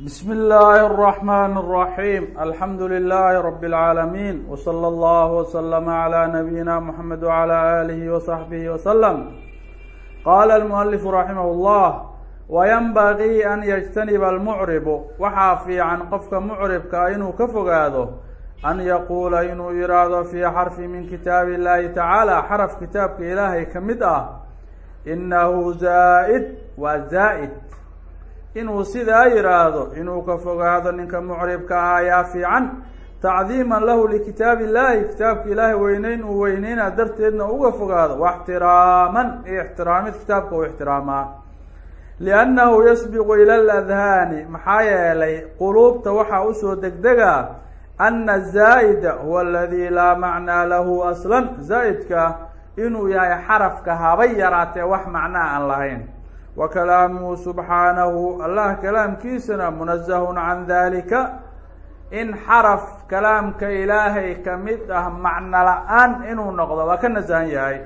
بسم الله الرحمن الرحيم الحمد لله رب العالمين وصلى الله وسلم على نبينا محمد وعلى آله وصحبه وسلم قال المؤلف رحمه الله وينبغي أن يجتنب المعرب waxaa fiican qofka mucribka inuu ka fogaado an yaquula inuu yiraahdo fii xarfi min kitaabi الlahi tacaalى xaraf kitaabka ilaahay ka mid ah inahu zaa'id waa zaa'id inuu sidaa yiraahdo inuu ka fogaado ninka mucribka ah ayaa fiican tacdiiman lahu likitaabi illahi kitaabka ilaahay weyneyn uu weyneyna darteedna uga fogaado waxtiraaman iyo ixtiraamid kitaabka uu ixtiraamaa. Liannahu yasbiqu ila aladhaani maxaa yeelay quluubta waxaa u soo degdegaa ana zaa'ida huwa aladi laa macnaa lahu aslan zaa'idka inuu yahay xarafka habay yaraatee wax macnaa aan lahayn wa kalaamuhu subxaanahu allah kalaamkiisana munazahun can dalika in xaraf kalaamka ilaahay ka mid ah macno la'aan inuu noqdo waa ka nasahan yahay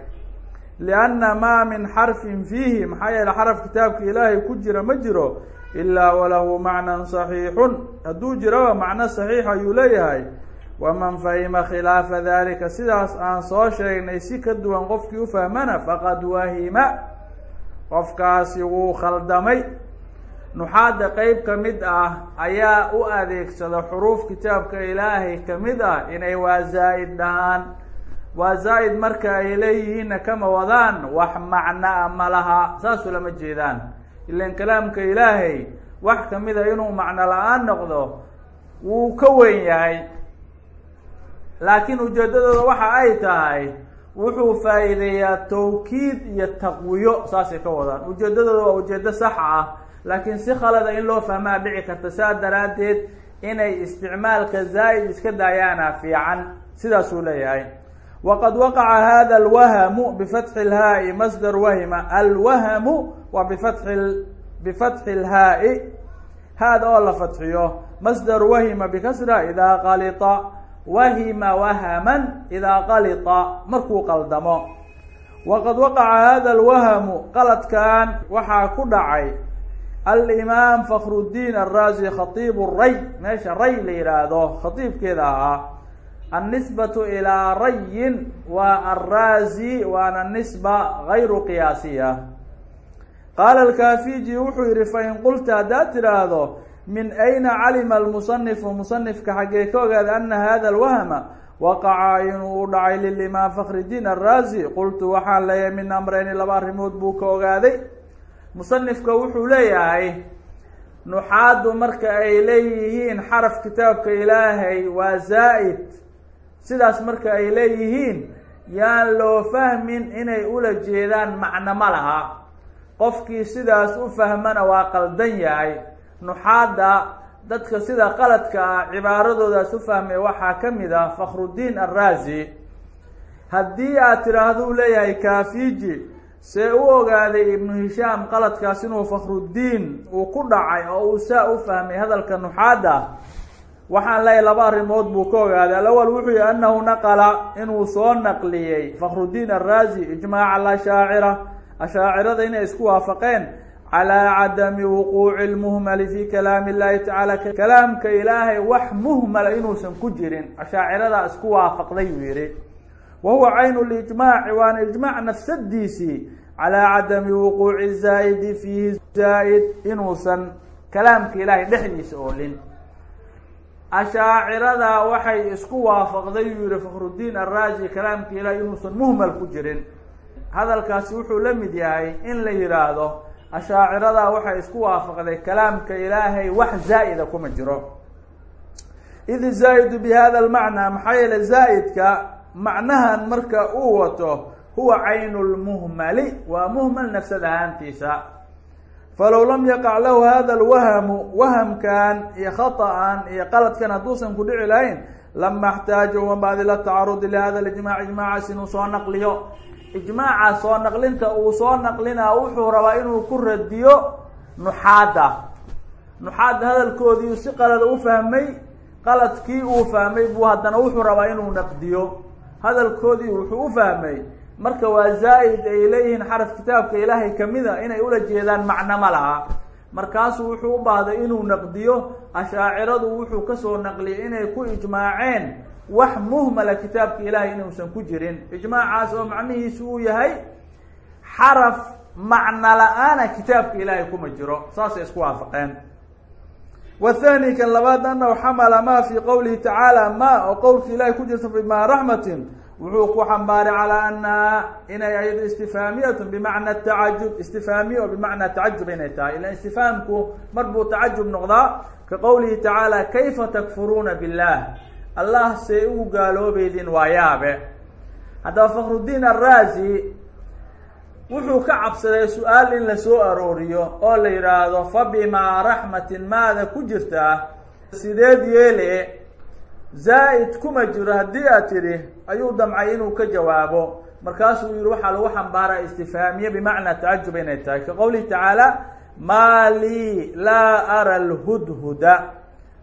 lianna maa min xarfin fiihi maxaa yeele xaraf kitaabka ilaahay ku jira ma jiro ilaa walahu macnan saxiixun hadduu jiraba macno saxiix ayuu leeyahay waman fahima khilaafa dalika sidaas aan soo sheegnay si ka duwan qofkii ufahmana faqad wahima qofkaasi wuu khaldamay. Nuxaadda qeyb ka mid ah ayaa u adeegsada xuruuf kitaabka ilaahay ka mid ah inay waa zaa'id dhahaan. Waa zaa'id marka ay leeyihiinna kama wadaan wax macnaa ma laha. Saasu lama jeedaan. Ilan kalaamka ilaahay wax ka mid a inuu macno la'aan noqdo wuu ka weyn yahay. Laakiin ujeedadooda waxa ay tahay wuxuu faa'iideeyaa tawkiid iyo taqwiyo saasay ka wadaan. Ujeedadooda waa ujeedo sax ah laakiin si khalada in loo fahmaa dhici karta saa daraaddeed inay isticmaalka zaa'id iska daayaana fiican sidaasuu leeyahay. Waqad waqaca hada alwahamu bifatxi اlhaa'i masdar wahima. Alwahamu waa bifatxi bifatxi اlhaa'i haada oo la fatxiyo masdar wahima bikasra idaa qalita wahima wahaman idaa qalita markuu qaldamo. Waqad waqaca hada alwahamu qaladkan waxaa ku dhacay alimaam fakhruddiin araazi khatiib ray meesha ray la yihaahdo khatiibkeeda ahaa annisbatu ilaa rayin waa araazi waana nisba gayru qiyaasiya qaala alkafiji wuxuu yihi fain qulta haddaad tidhaahdo min ayna calima almusanifu musanifka xaggee ka ogaada ana hada alwahma waqaca inuu dhacay lilimaam fakhridiin araazi qultu waxaan leeyahay min amreyni laba arrimood buu ka ogaaday. Musanifka wuxuu leeyahay nuxaaddu marka ay leeyihiin xaraf kitaabka ilaahay waa zaa'id. Sidaas marka ay leeyihiin yaan loo fahmin inay ula jeedaan macno ma laha. Qofkii sidaas u fahmana waa qaldan yahay nuxaadda dadka sida qaladka ah cibaaradoodaas u fahmay waxaa ka mid ah fakhruddiin araazi haddii aad tidhaahdo u leeyahay kafiji see u ogaaday ibnu hishaam qaladkaas inuu fakhruddiin uu ku dhacay oo uu saa u fahmay hadalka nuxaadda waxaan leeyahy laba arrimood buu ka ogaaday. Alawal wuxuu yihi anahu naqala inuu soo naqliyey fakhruddiin araazi ijmaaca alashaacira. Ashaacirada inay isku waafaqeen calaa cadami wuquuci lmuhmali fi kalaami illahi tacaala kalaamka ilaahay wax muhmala inuusan ku jirin ashaaciradaa isku waafaqday buu yihi wa huwa caynu lijmaaci waana ijmaac nafsadiisii calaa cadami wuquuci zaa'idi fiihi zaa'id inuusan kalaamka ilaahay dhexdiisa oolin ashaaciradaa waxay isku waafaqday buu yihi fakhruddiin araazi kalaamka ilaahay inuusan muhmal ku jirin hadalkaasi wuxuu la mid yahay in la yihaahdo ashaaciradaa waxay isku waafaqday kalaamka ilaahay wax zaa'ida kuma jiro. Id zaa'idu bi hada maxaa yeele zaa'idka macnahan marka uu wato huwa caynu lmuhmali waa muhmal nafsad ahaantiisa. Falow lam yaqac lahu hada alwahamu wahamkan iyo khaطa'an iyo qaladkan hadduusan ku dhici lahayn lama اxtaaja wabacd ila tacarudi lihada ijmac ijmaacaas inuu soo naqliyo ijmaaca soo naqlinta uu soo naqlinaa wuxuu rabaa inuu ku radiyo nuxaadda. Nuxaadda hadalkoodii si qalada u fahmay qaladkii uu fahmay buu haddana wuxuu rabaa inuu naqdiyo. Hadalkoodii wuxuu u fahmay marka waa zaa'id ay leeyihiin xaraf kitaabka ilaahay kamida inay ula jeedaan macno ma laha. Markaasuu wuxuu u baahday inuu naqdiyo ashaaciradu wuxuu ka soo naqliyay inay ku ijmaaceen wax muhmala kitaabka ilaahay inuusan ku jirin. Ijmaacaas oo macnihiisu uu yahay xaraf macno la'aana kitaabka ilaahay kuma jiro. Saasay isku waafaqeen. Wathani kan labaad anahu xamala ma fi qowlihi tacaala ma oo qowlka ilahay ku jirta bima raxmatin wuxuu ku xambaaray calaa anaha inay ayado istifhaamiyatu bimacna tacajub. Istifhaamiya oo bimacna tacajub inay tahay. Ila istifhaamku mar buu tacajub noqdaa ka qowlihi tacaala kayfa takfuruuna billah allah say ugu gaaloobeydin waa yaabe haddaba fakrudiin araazi wuxuu ka cabsaday su'aal in la soo arooriyo oo la yidhaahdo fa bimaa raxmatin maada ku jirtaa sideed yeele zaa-id kuma jiro haddii aad tidhi ayuu damcay inuu ka jawaabo. Markaasuu yihi waxaa lagu xambaaraa istifhaamiye bimacnaa tacajub inay tahay. Ka qowlihi tacaala maa lii laa ara lhudhuda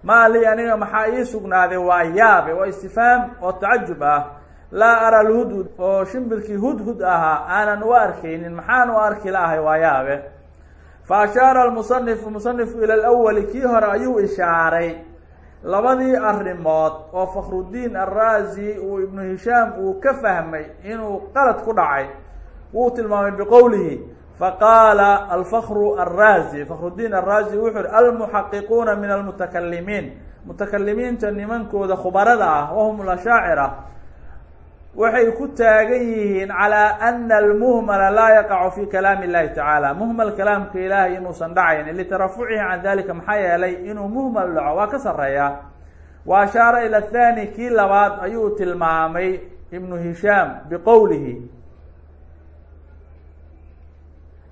maa lii aniga maxaa ii sugnaaday? Waa yaabe waa istifhaam oo tacajub ah. Laa ara lhudhud oo shimbirkii hudhud ahaa aanan u arkaynin. Maxaan u arki la-ahay waa yaabe fa ashaara almusanifu musanifku ila lawali kii hore ayuu ishaaray. Labadii arrimood oo fakrudiin araazi uu ibnu hishaam uu ka fahmay inuu qalad ku dhacay wuu tilmaamay biqowlihi faqaala alfakru araazi fakrudiin araazi wuxuu yihi almuxaqiquuna min almutakalimiin mutakalimiinta nimankooda khubarada ah wahum lashaacira waxay ku taagan yihiin calaa ana almuhmala laa yaqacu fi kalaami اllahi tacaala muhmal kalaamka ilaahay inuusan dhacayn litarafucihi can dalika maxaa yeelay inuu muhmal dhaco waa ka sareeya wa ashaara ila athani kii labaad ayuu tilmaamay ibnu hishaam biqowlihi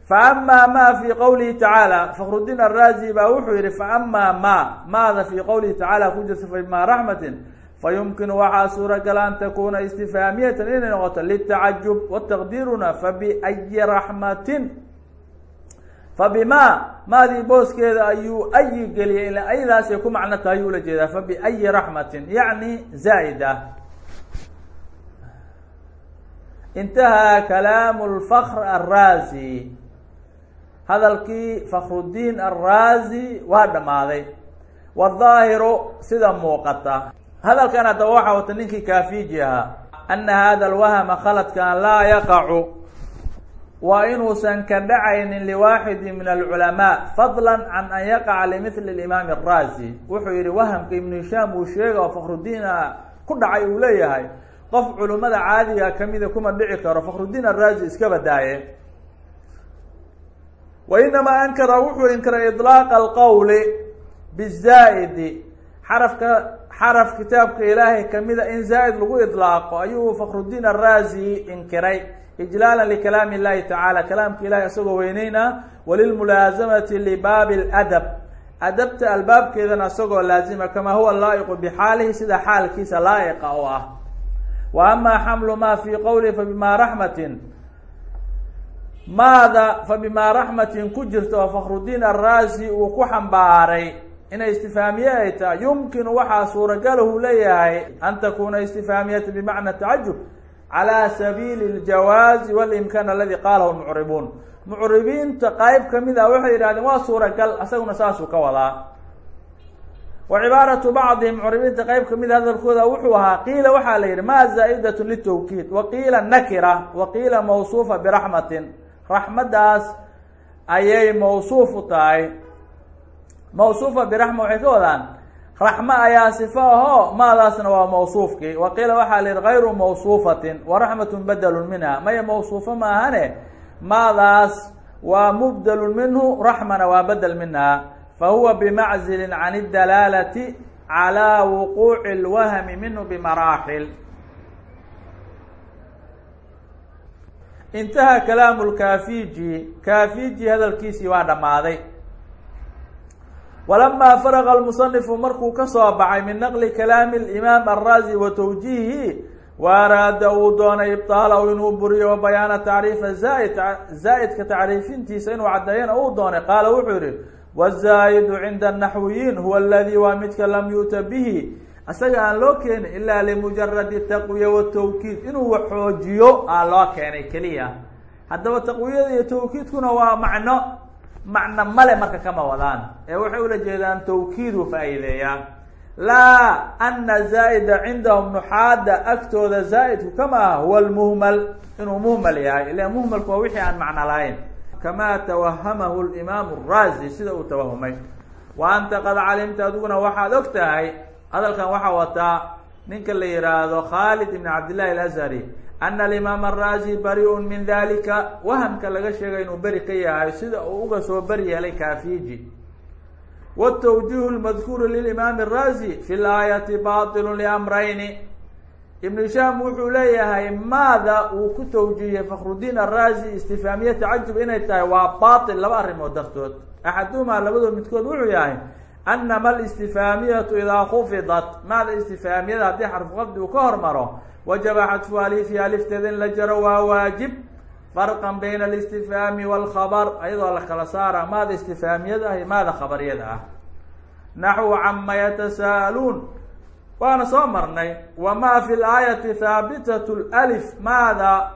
faama ma fi qowlihi tacaala fakrudiin araazi baa wuxuu yihi faama ma maada fi qowlihi tacaala ku jirta fabima raxmatin fayumkinu waxaa suuragala an takuna istifhaamiyatan inay noqoto litacajub wataqdiiruna fabiayi raxmatin fabima maadii booskeeda ayuu ayi geliyay ila aydaasay ku macno tahay ayuu ula jeedaa fabiayi raxmatin yacni zaa'id ah intahaa kalaamu lfakr araazi hadalkii fakrudiin araazi waa dhammaaday. Wadaahiru sida muuqata. Hadalkan haddaba waxaa wata ninkii kaafiji ahaa. Ana hada alwahma khaladkan laa yaqacu. Waa inuusan ka dhacaynin liwaaxidi min alculamaa fadla can an yaqaca limithli imaam araazi wuxuu yihi wahamka ibnu hishaam uu sheega oo fakrudiina ku dhacay uu leeyahay qof culimada caadiga kamida kuma dhici karo. Fakrudiin araazi iska badaaye wa inamaa ankara wuxuu inkiray iطlaaqa alqowli bizaa'idi xarafka xaraf kitaabka ilaahay kamida in zaa'id lagu idlaaqo ayuu fakrudiin araazi inkiray ijlaala likalaami اllahi tacaala kalaamka ilahay isagoo weyneyna walilmulaasamati libaabi اladab adabta albaabkeedana isagoo laazima kamaa huwa laa'iqu bixaalihi sida xaalkiisa laa'iqa oo ah wa ama xamlu ma fi qowlihi fabima raxmatin maada fabima raxmatin ku jirta oo fakrudiin araazi uu ku xambaaray. Inay istifhaamiye ay tahay yumkinu waxaa suuragalahu leeyahay an takuna istifhaamiyata bimacna tacajub calى sabiili اljawaazi walimkaan aladi qaalahu lmucribuun mucribiinta qayb ka mid ah waxay yihahdeen waa suuragal asaguna saasuu ka wadaa. Wa cibaaratu bacdihim mucribiinta qayb ka mid a hadalkooda wuxuu ahaa qiila waxaa la yihi ma zaa'idat litawkiid wa qiila nakira wa qiila mawsuufa biraxmatin raxmaddaas ayay mawsuufu tahay. Mawsuufa biraxma waxay ka wadaan raxmo ayaa sifo ahoo maadaasna waa mawsuufkii. Wa qiila waxaa lihi gayru mawsuufatin wa raxmatun badelun minha. Maya mawsuufo maahane maadaas waa mubdelun minhu raxmana waa bedel minha. Fa huwa bimaczilin can idalaalati calaa wuquuci lwahmi minhu bimaraaxil. Intaha kalaamu lkafiji kafiji hadalkiisii waa dhammaaday. Walamaa faraqa almusanifu markuu ka soo baxay min naqli kalaami alimaam araazi wa tawjiihi waaraada uu doonay ibtaalahu inuu buriyo bayaana tacriifa zaaid zaa'idka tacriifintiisa inuu caddeeyana uu doonay qaala wuxuu yihi wazaa'idu cinda anaxwiyiin huwa aladi waa midka lam yu'ta bihi isaga aan loo keenin ilaa limujaradi taqwiya watawkiid inuu wax xoojiyo aan loo keenay keliya. Haddaba taqwiyada iyo tawkiidkuna waa macno macno male marka kama wadaan. Ee waxay ula jeedaan tawkiiduu faa'iideeyaa. Laa ana zaa'ida cindahum nuxaada agtooda zaa'idku kama ah huwa lmuhmal inuu muhmal yahay ila muhmalku waa wixii aan macno lahayn. Kama tawahamahu limaamu raazi sida uu tawahumay. Wa anta qad calimta adiguna waxaad og tahay hadalkan waxaa wataa ninka la yihaahdo khaalid ibn cabdillahi alazhari ana alimaam araazi bari-un min dalika wahamka laga sheegay inuu beri ka yahay sida uu uga soo beri yeelay kafiji wtawjihu lmadkuuru lilimaami araazi fi laayati baطilu liamrayni. Ibnu hishaam wuxuu leeyahay maada uu ku tawjihiyey fakhrudiin araazi istifaamiye tacajub inay tahay waa bail laba arrimood dartood. Axaduhumaa labadood midkood wuxuu yahay anama alistifaamiyatu idaa khufidat maada istifaamiyada haddii xarfu qabdi uu ka hormaro wajaba xadfu alifi alifteeda in la jaro waa waajib farqan bayna alistifaami walkhabar ayadoo la kala saara maada istifaamiyada ah iyo maada khabaryada ah naxwu cama yatasa'aluun waana soo marnay wama fi laayati haabitat lif maada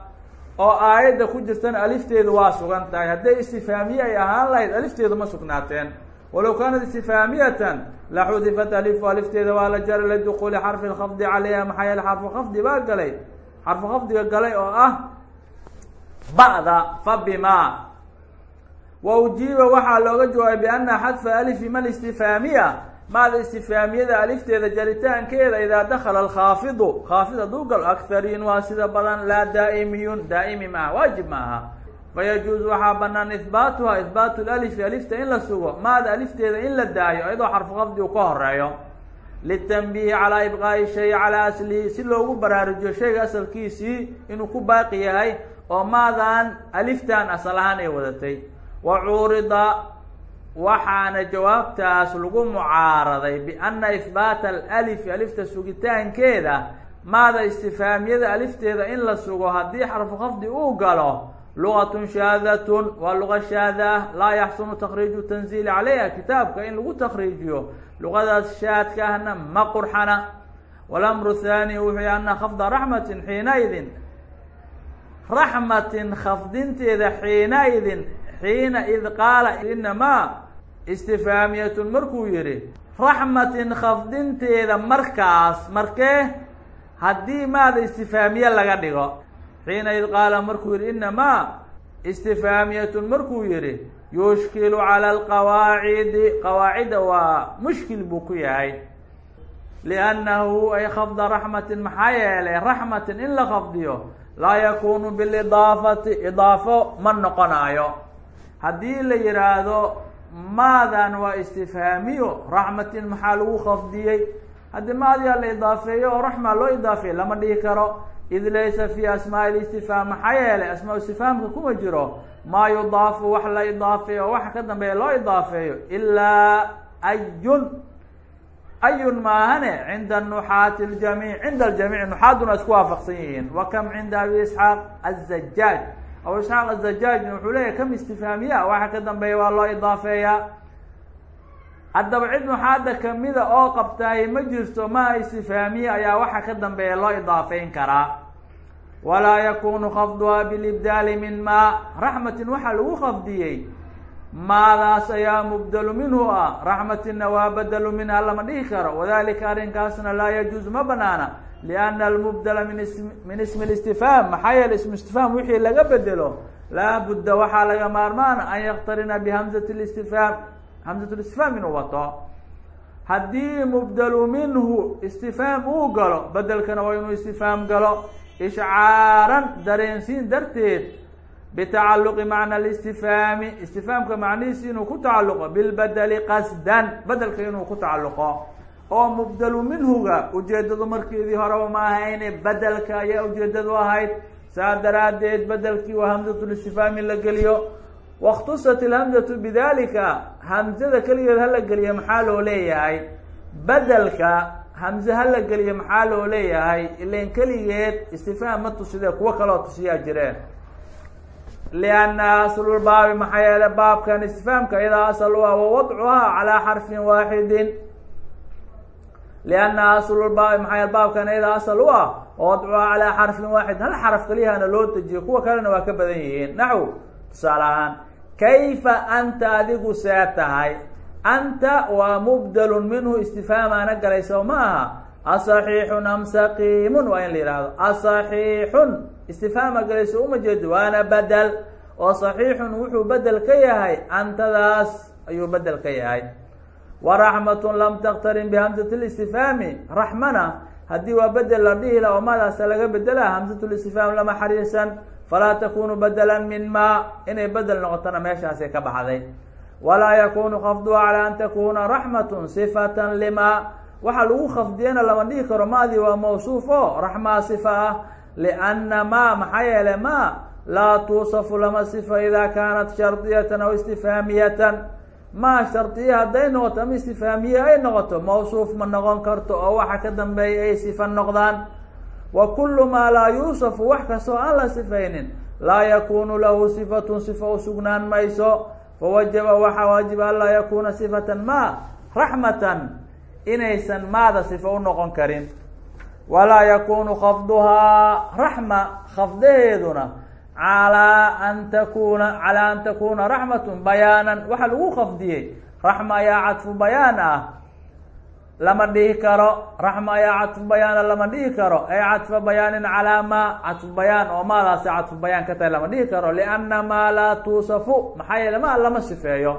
oo aayadda ku jirtana alifteedu waa sugan tahay hadday istifaamiye ay ahaan lahayd alifteedu ma sugnaateen walow kaanat istifaamiyatan la xudifat alifu alifteeda waa la jaray lidukuuli xarfi lkhafdi calayha maxaa yeele xarfu khafdi baa galay xarfu khafdiga galay oo ah ba'da fa bima wa ujiiba waxaa looga jawaabay biana xadfa alifi ma listifaamiya maada istifaamiyada alifteeda jaritaankeeda idaa dakala alkhaafidu khaafid hadduu galo akthariin waa sida badan laa daa'imiyun daa'imi maaha waajib ma aha fayajuuzu waxaa banaan ihbaatuha ihbaatu lalifi alifta in la sugo maada alifteeda in la daayo iyadoo xarfu khafdi uu ka horeeyo litanbiihi calaa ibqaa'i shay calaa aslihi si loogu baraarujiyo shayga asalkiisii inuu ku baaqi yahay oo maadan aliftan asal ahaan ay wadatay wa cuurida waxaana jawaabtaas lagu mucaaraday biana ihbaata alalifi alifta sugitaankeeda maada istifaamiyada alifteeda in la sugo haddii xarfu khafdi uu galo lugatun shaadatun waa luga shaada ah laa yaxsunu takriiju tanziili calayha kitaabka in lagu takriijiyo luqadaas shaadka ahna ma qurxana walamru thaani wuxuu ana khafda raxmatin xiinaidin raxmatin khafdinteeda xiinaidin xiina id qaala inamaa istifaamiyatun markuu yihi raxmatin khafdinteeda markaas markee haddii maada istifaamiye laga dhigo xiina id qaala markuu yihi inamaa istifaamiyatun markuu yihi yushkilu cala alqawaacidi qawaacidda waa mushkil buu ku yahay liannahu ay khafda raxmatin maxaa yeelay raxmatin in la khafdiyo laa yakunu bilidaafati idaafo ma noqonaayo haddii la yihaahdo maadan waa istifhaamiyo raxmatin maxaa lagu khafdiyey haddii maadiyaa la idaafeeyo oo raxma loo idaafeeyo lama dhihi karo id laysa fi asmaa listifhaam maxaa yeelay asmaa istifhaamka kuma jiro maa yudaafu wax la idaafeeyo oo waxa ka dambeeya loo idaafeeyo ilaa ayun ayun maahane cinda nuxaati ljamiic cinda aljamiic nuxaaduna isku waafaqsan yihiin wa kam cinda abi isxaaq azajaaj abu isxaaq azajaajna wuxuu leeyahy kam istifhaamiya waxa ka dambeeya waa loo idaafeeyaa haddaba cid nuxaada kamida oo qabtaay ma jirto maa istifhaamiye ayaa waxa ka dambeeya loo idaafeyn karaa walaa yakunu khafduha bilibdaali min maa raxmatin waxaa lagu khafdiyey maadaas ayaa mubdalu minhu ah raxmatinna waa badalu minha lama dhihi karo wadalika arrinkaasna laa yajuuzu ma banaana liana almubdala min is min ismi listifhaam maxaa yeele ismu istifhaam wixii laga bedelo laa budda waxaa laga maarmaana an yaktarina bihamzati listifhaam hamzat listifhaam inuu wato haddii mubdalu minhu istifhaam uu galo bedelkana waa inuu istifhaam galo ishcaaran dareensiin darteed bitacaluqi macna listifhaami istifhaamka macnihiisi inuu ku tacaluqo bilbedeli qasdan bedelka inuu ku tacaluqo oo mubdalu minhuga ujeedadu markeedii horeba ma ahayne bedelka ayaa ujeedadu ahayd saa daraaddeed bedelkii waa hamzatulistifhaami la geliyo wakhtusat ilhamzatu bidalika hamzada keligeed hala geliya maxaa loo leeyahay bedelka hamze hala geliya maxaa loo leeyahay? Ilan keligeed istifhaam ma tuside kuwo kaloo tusiyaa jireen. Lianna aslulbaabi maxaa yeele baabkan istifhaamka iyadaa asal u ah wa wadcuhaa calaa xarfin waaxidin lianna aslulbaabi maxaa yeele baabkan iyadaa asal u ah wa wadcuhaa calaa xarfin waaxid hal xaraf keliyahana loo dejiyo kuwa kalena waa ka badan yihiin. Naxw tusaale ahaan kayfa anta adigu see tahay anta waa mubdelun minhu istifhaamaana galay soo ma aha asaxiixun am saqiimun waa in la yihahdo asaxiixun istifhaama galayso uma jeedo waana bedel oo saxiixun wuxuu bedel ka yahay antadaas ayuu bedel ka yahay waraxmatun lam taktarin bihamsati listifhaami raxmana haddii waa bedel la dhihi la oo madaasa laga bedela hamsatulistifhaam lama xariirsan falaa takunu bedelan min ma inay bedel noqotona meeshaasay ka baxday walaa yakunu khafduha calaa an takuna raxmatun sifatan lima waxaa lagu khafdiyana lama dhihi karo maadii waa mawsuuf o raxmaa sifa ah lianna ma maxaa yeele ma laa tuusafu lama sifa idaa kaanat shardiyatan aw istifhaamiyatan ma shardiya hadday noqoto ama istifhaamiye ay noqoto mawsuuf ma noqon karto oo waxa ka dambeeya ay sifa noqdaan wa kulu maa laa yuusafu wax kastoo aan la sifaynin laa yakunu lahu sifatun sifa u mayso fawajaba waxaa waajiba an laa yakuna sifatan ma raxmatan inaysan maada sifa u noqon karin walaa yakunu khafduhaa raxma khafdaheeduna calaa an takuna calaa an takuna raxmatun bayaanan waxaa lagu khafdiyey raxma ayaa cadfu bayaan ah lama dhihi karo raxma ayaa cadfu bayaana lama dhihi karo ay cadfa bayaanin calaa ma cadfu bayaan oo maadaasi cadfu bayaan ka tahay lama dhihi karo lianna maa laa tuusafu maxaa yeele ma lama sifeeyo.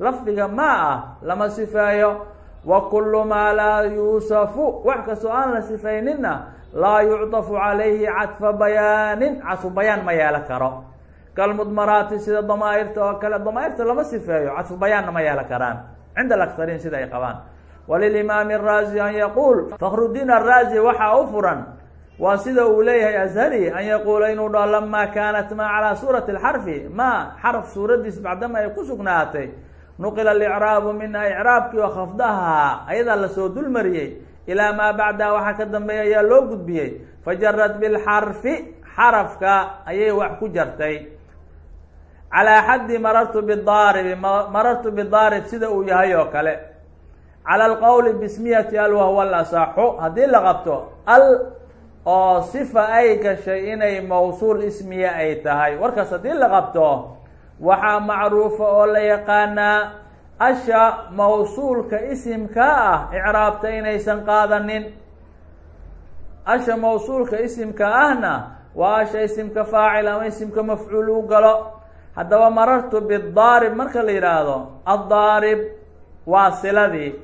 Lafdiga ma ah lama sifeeyo. Wa kulu maa laa yuusafu wax kastoo aan la sifayninna laa yucطafu calayhi cadfa bayaanin cadfu bayaan ma yeelo karo. Kalmudmaraati sida damaairta oo kale damaairta lama sifeeyo cadfu bayaanna ma yeelo karaan. Cinda alaktariin sida ay qabaan walilimaami araazi an yaquul fakrudiin araazi waxaa u furan waa sida uu leeyahay azhari an yaquula inuu dhaho lama kaanat ma calaa suurati اlxarfi ma xarf suuradiis bacdama ay ku sugnaatay nuqila alicraabu minha icraabkii oo khafdaha ayadaa la soo dulmariyey ilaa maa bacdaha waxaa ka dambeeya ayaa loo gudbiyey fajarad bilxarfi xarafka ayay wax ku jartay calaa xaddi marartu bidaaribi marartu bidaarib sida uu yahay oo kale cala alqowli bismiyati al wahwa lasaxu haddii la qabto al oo sifa ay gashay inay mawsuul ismiya ay tahay warkaas haddii la qabto waxaa macruufa oo la yaqaanaa asha mawsuulka isimka ah icraabta inaysan qaadanin asha mawsuulka isimka ahna waa asha isimka faacil ama isimka mafcuul u galo haddaba marartu bidaarib marka la yidhaahdo addaarib waa siladii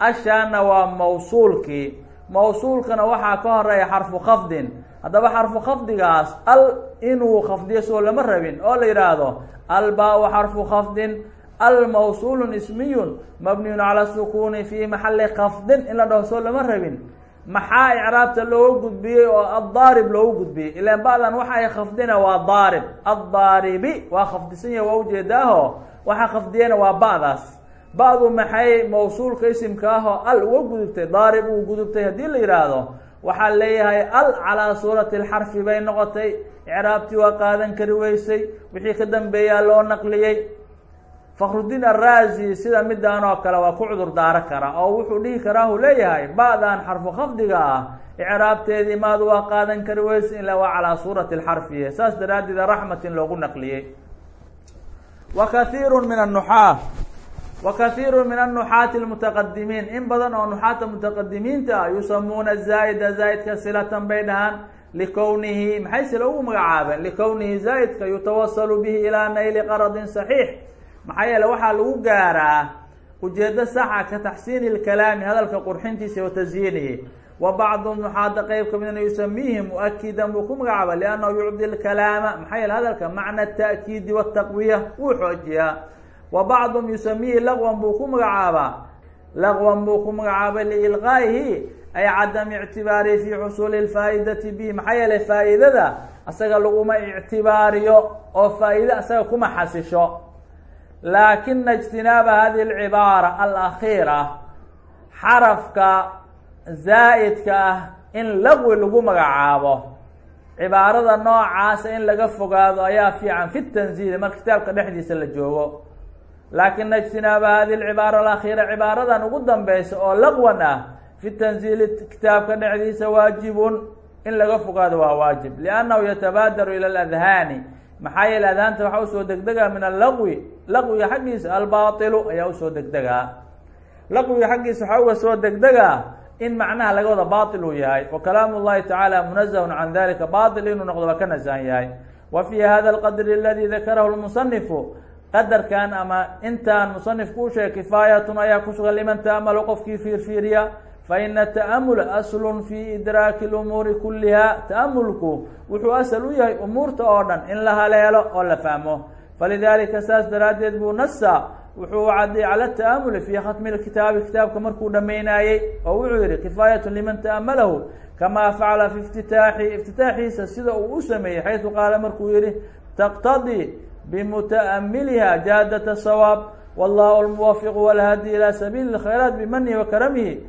ashaana waa mawsuulkii. Mawsuulkana waxaa ka horreeya xarfu khafdin. Haddaba xarfu khafdigaas al inuu khafdiyo soo lama rabin oo la yidhaahdo albaa xarfu khafdin al mawsuulun ismiyun mabniyun cala sukuni fi maxali khafdin in la dhaho soo lama rabin. Maxaa icraabta looga gudbiyey oo addaarib loogu gudbiyey? Ilaan ba'dan waxa ay khafdina waa daarib. Addaaribi waa khafdisan yahi waa ujeedaaho waxaa khafdiyena waa ba'daas ba'du maxay? Mawsuulka isimka ah oo al uga gudubtay daarib uu gudubtay. Haddii la yidhaahdo waxaa leeyahay al calaa suurati alxarfi bay noqotay. Icraabtii waa qaadan kari weysay. Wixii ka dambeeyaa loo naqliyey. Fakrudiin araazi sida midaan oo kale waa ku cudur daaro kara oo wuxuu dhihi karaa uu leeyahay ba'dan xarfu khafdiga ah icraabteedii maadu waa qaadan kari weysay ilaa waa calaa suurati alxarfiye saas daraaddeed raxmatin loogu naqliyey. Wa kathiiru min annuxaa wa kathiiru min annuxaati almutaqadimiin in badan oo nuxaata mutaqadimiinta ah yusamuuna zaa'ida zaa'idka silatan bay dhahaan likownihi maxay sila ugu magacaabeen likownihi zaa'idka yutawasalu bihi ilaa nayli qaradin saxiix maxaa yeele waxaa lagu gaaraa ujeedo saxa ka taxsiini lkalaami hadalka qurxintiisa wa tasyiinihi wa bacduhum nuxaada qeyb ka midna yusamiihi mu'akidan buu ku magacaaba liannahu yucdi lkalaama maxaa yeele hadalka macna ata'kiidi wataqwiya wuu xoojiyaa wa bacduhum yusamiihi laqwan buu ku magacaabaa. Laqwan buu ku magacaabay liilqaa'ihi ay cadami ictibaarihi fi xusuuli lfaa'idati bi maxaa yeelay faa'iidada asaga laguma ictibaariyo oo faa'iide asaga kuma xasisho. Laakina ijtinaaba hadihi alcibaara alakhiira xarafka zaa'idka ah in laqwi lagu magacaabo. Cibaarada noocaasa in laga fogaado ayaa fiican fi tanziili marka kitaabka dhexdiisa la joogo laakina ijtinaaba hadihi alcibaara alakhiira cibaaradan ugu dambeysa oo laqwan ah fi tanziili kitaabka dhexdiisa waajibun in laga fogaado waa waajib. Liannahu yatabaadaru ila aladhaani. Maxaa yeele adaanta waxaa u soo degdegaa min allaqwi. Laqwiga xaggiisa albaailu ayaa u soo degdegaa laqwiga xaggiisa waxaa uga soo degdegaa in macnaha laga wada bail uu yahay. Wa kalaamu llahi tacaala munazahun can dalika bail inuu noqdo waa ka nasahan yahay. Wa fii hada alqadri aladi dakarahu lmusanifu qadarkan ama intaan musanifku u sheegay kifaayatun ayaa ku sugan liman ta'amalo qofkii fiirfiiriya faina ta'amula aslun fi idraaki lumuuri kuliha ta'amulku wuxuu asal u yahay umuurta oo dhan in la haleelo oo la fahmo. Falidalika saas daraaddeed buu nasa wuxuu cadday cala ta'amuli fi khatmi lkitaabi kitaabka markuu dhameynaayey oo wuxuu yihi kifaayatu liman ta'amalahu kama facala fi iftitaaxi iftitaaxiisa sida uu u sameeyey xaysu qaala markuu yihi taqtadii bimuta'amiliha jaadata sawaab wallahu almuwafiqu walhadi ilى sabiili اlkhayraat bimanihi wakaramihi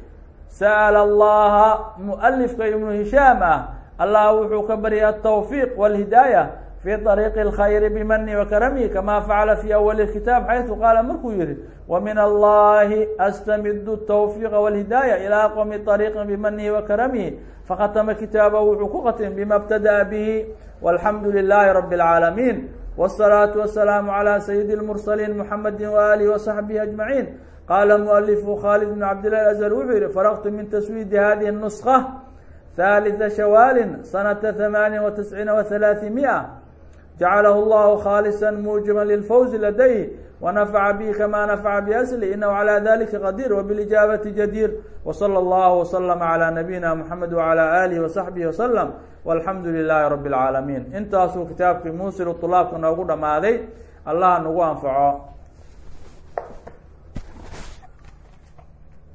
sa'ala allaha mualifka ibnu hishaam ah allah wuxuu ka baryay altawfiiq walhidaaya fi طariiqi اlkhayri bimanihi wakaramihi kama facala fi awali اkitaab xaysu qaala markuu yihi wamin allahi astamidu الtawfiiqa walhidaaya ilaa qomi طariiqi bimanihi wakaramihi fakhatama kitaabahu wuxuu ku khatim bima btada'a bihi walxamdu lilahi rabi اlcaalamiin wالsalaaةu wasalaamu calى sayidi اlmursaliin muxamedi waalihi wasaxbihi ajmaciin qaala mualifu khalid bn cabdillahi azhar wuxuu yihi faraqtu min taswiidi hadihi الnuskة ثالثa shawaalin sanata ثamaaniya وaتisciina وaثalaaثimئة jacalahu اllahu khaalصa muujiba lilfawzi ladayh ونفع به كما نفع بأسله إنه على ذلك قدير وبالإجابة جدير وصلى الله وسلم على نبينا محمد وعلى آله وصحبه وسلم walxamdu lilaahi rabbi اlcaalamiin intaasuu kitaabkii muusil ulaabka noogu dhammaaday allah nagu anfaco.